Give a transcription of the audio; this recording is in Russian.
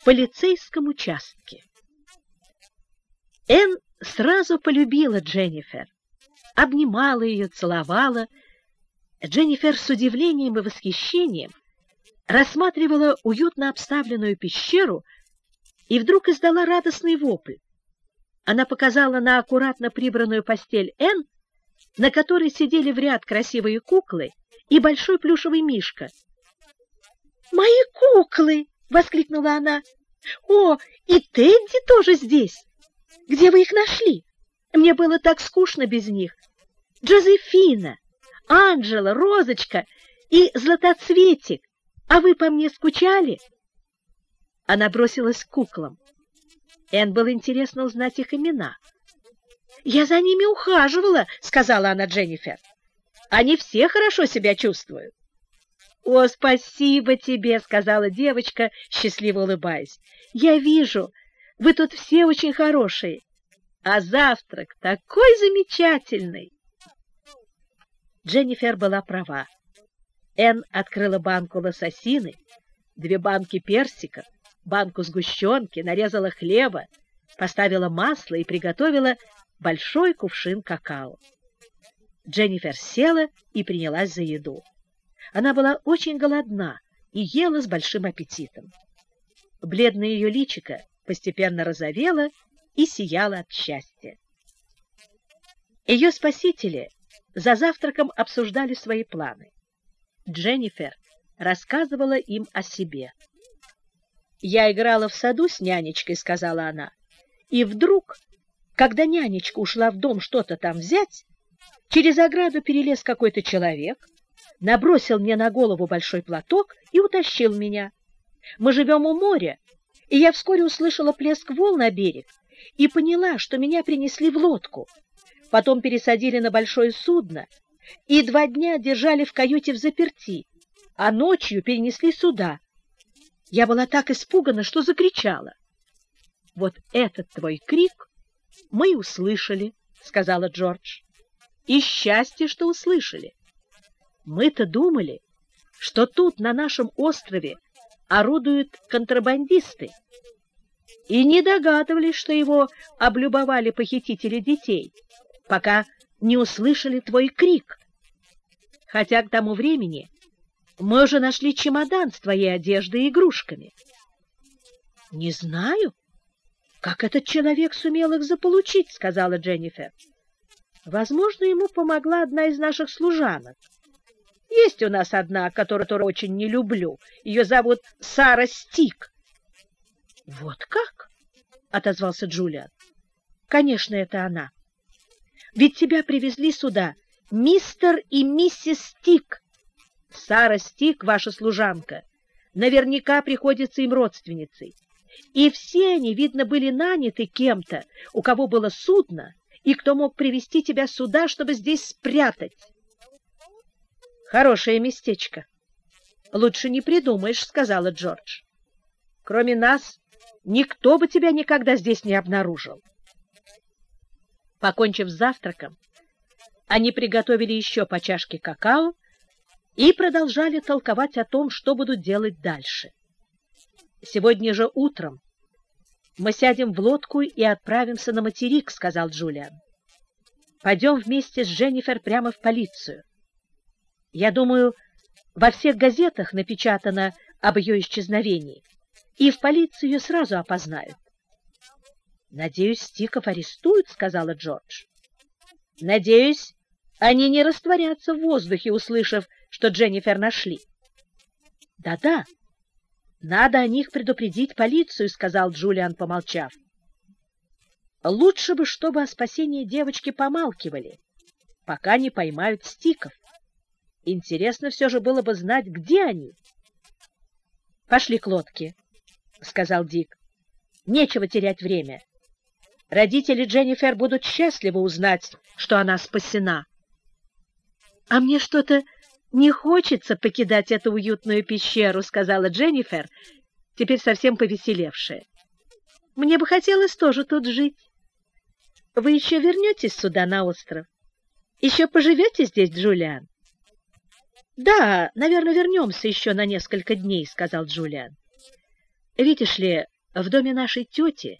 в полицейском участке. Энн сразу полюбила Дженнифер, обнимала ее, целовала. Дженнифер с удивлением и восхищением рассматривала уютно обставленную пещеру и вдруг издала радостный вопль. Она показала на аккуратно прибранную постель Энн, на которой сидели в ряд красивые куклы и большой плюшевый мишка. «Мои куклы!» — воскликнула она. «О, и Тедди тоже здесь! Где вы их нашли? Мне было так скучно без них. Джозефина, Анжела, Розочка и Златоцветик. А вы по мне скучали?» Она бросилась к куклам. Энн было интересно узнать их имена. «Я за ними ухаживала», — сказала она Дженнифер. «Они все хорошо себя чувствуют». «О, спасибо тебе!» — сказала девочка, счастливо улыбаясь. «Я вижу, вы тут все очень хорошие, а завтрак такой замечательный!» Дженнифер была права. Энн открыла банку лососины, две банки персиков, банку сгущенки, нарезала хлеба, поставила масло и приготовила большой кувшин какао. Дженнифер села и принялась за еду. Она была очень голодна и ела с большим аппетитом. Бледное ее личико постепенно розовело и сияло от счастья. Ее спасители за завтраком обсуждали свои планы. Дженнифер рассказывала им о себе. «Я играла в саду с нянечкой», — сказала она, — «и вдруг когда нянечка ушла в дом что-то там взять, через ограду перелез какой-то человек, набросил мне на голову большой платок и утащил меня. Мы живем у моря, и я вскоре услышала плеск волн на берег и поняла, что меня принесли в лодку. Потом пересадили на большое судно и два дня держали в каюте в заперти, а ночью перенесли сюда. Я была так испугана, что закричала. Вот этот твой крик мы услышали, — сказала Джордж. И счастье, что услышали. Мы-то думали, что тут, на нашем острове, орудуют контрабандисты, и не догадывались, что его облюбовали похитители детей, пока не услышали твой крик. Хотя к тому времени мы уже нашли чемодан с твоей одеждой и игрушками. — Не знаю, «Как этот человек сумел их заполучить?» — сказала Дженнифер. «Возможно, ему помогла одна из наших служанок. Есть у нас одна, которую, которую очень не люблю. Ее зовут Сара Стик». «Вот как?» — отозвался Джулиан. «Конечно, это она. Ведь тебя привезли сюда мистер и миссис Стик. Сара Стик, ваша служанка, наверняка приходится им родственницей. И все они, видно, были наняты кем-то, у кого было судно, и кто мог привести тебя сюда, чтобы здесь спрятать. Хорошее местечко. Лучше не придумаешь, сказала Джордж. Кроме нас, никто бы тебя никогда здесь не обнаружил. Покончив с завтраком, они приготовили еще по чашке какао и продолжали толковать о том, что будут делать дальше. Сегодня же утром мы сядем в лодку и отправимся на материк, — сказал Джулиан. Пойдем вместе с Дженнифер прямо в полицию. Я думаю, во всех газетах напечатано об ее исчезновении, и в полицию ее сразу опознают. «Надеюсь, Стиков арестуют», — сказала Джордж. «Надеюсь, они не растворятся в воздухе, услышав, что Дженнифер нашли». «Да-да», надо о них предупредить полицию, сказал Джулиан, помолчав. Лучше бы, чтобы о спасении девочки помалкивали, пока не поймают стиков. Интересно все же было бы знать, где они. Пошли к лодке, сказал Дик. Нечего терять время. Родители Дженнифер будут счастливы узнать, что она спасена. А мне что-то «Не хочется покидать эту уютную пещеру», — сказала Дженнифер, теперь совсем повеселевшая. «Мне бы хотелось тоже тут жить. Вы еще вернетесь сюда, на остров? Еще поживете здесь, Джулиан?» «Да, наверное, вернемся еще на несколько дней», — сказал Джулиан. Видишь ли, в доме нашей тети